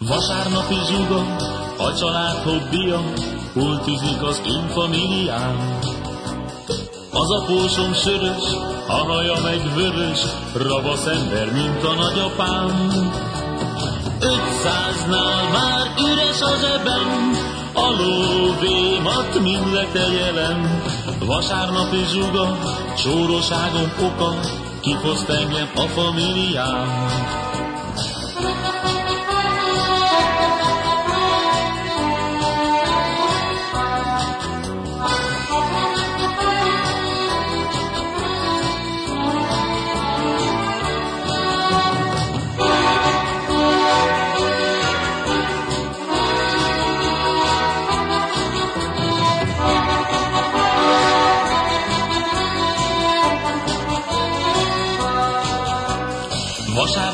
Vasárnapi zsuga, a család hobbija, Hultizik az infamilián. Az a pósom sörös, a haja meg vörös, Ravasz ember, mint a nagyapám. Ötszáznál már üres a zsebem, A lóvémat mind letejelem. Vasárnapi zsuga, csóroságom oka, Kifoszt engem a familiám.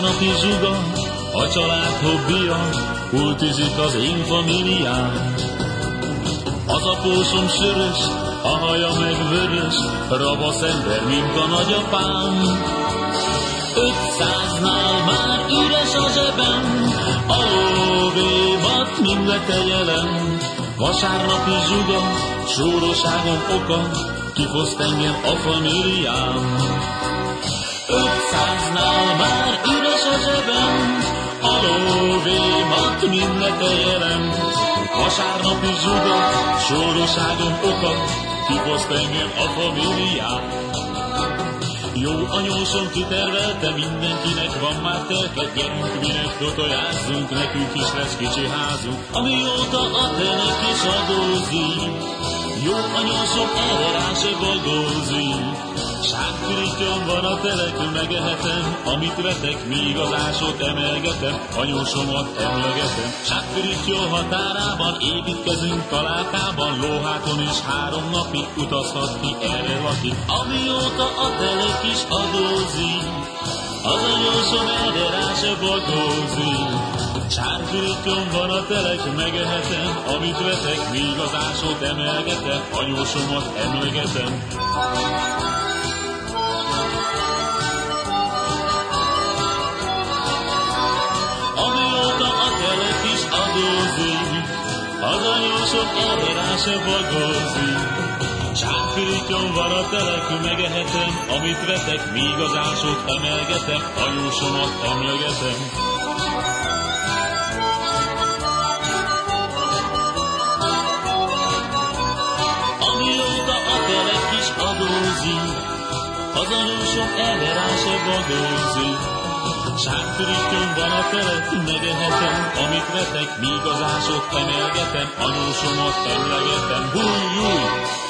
Vasárnapi zsuga, a család hobbija, Hultizik az én familiám. Az apósom sörös, a haja meg vörös, Ravasz ember, mint a nagyapám. Ötszáznál már üres a zsebem, A lóvémat mind letejelem. Vasárnapi zsuga, sóroságom oka, Kifoszt engem a familiám. Ötszáznál már üres a zsebem, a lóvémat mind letejelem. Vasárnapi zsuga, sóroságom oka, kifoszt engem a familiám. Jó anyósom kitervelte, mindenkinek van már telke, gyerünk, minek totojázzunk, nekünk is lesz kicsi házunk, amióta a telek is adózik. Jó anyósom erre rá se boldózik. Sárkürítőm van a telek, megehetem, amit vetek, míg az ásót emelgetem, anyósomat emlegetem. Sárkürítő határában építkezünk találkában, lóháton is három napig utazhat ki erre laki. Amióta a telek is adózik, az anyósom erre rá se boldózik. Sárkürítőm van a telek, megehetem, amit vetek, míg az ásót emelgetem, anyósomat emlegetem. Rá se bagózik. Sárkörítőm van a telek, megehetem, amit vetek, míg az ásót emelgetem, anyósomat emlegetem. Amióta a telek is adózik, az anyósom erre rá Sárkörítőm van a telek, megehetem, amit vetek, míg az ásot emelgetem, anyósomat emlegetem, húj, húj!